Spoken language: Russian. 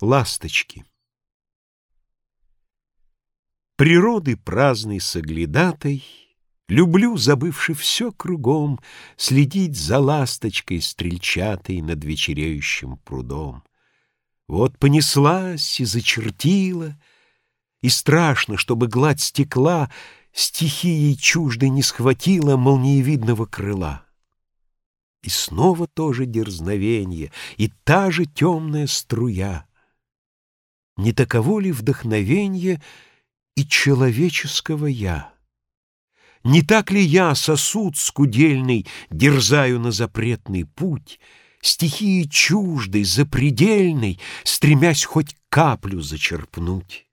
Ласточки. Природы праздный соглядатой, Люблю, забывши все кругом, Следить за ласточкой стрельчатой Над вечереющим прудом. Вот понеслась и зачертила, И страшно, чтобы гладь стекла Стихией чуждой не схватила Молниевидного крыла. И снова то же дерзновение, И та же темная струя — не таково ли вдохновение и человеческого «я»? Не так ли я, сосуд скудельный, дерзаю на запретный путь, стихии чуждой, запредельной, стремясь хоть каплю зачерпнуть?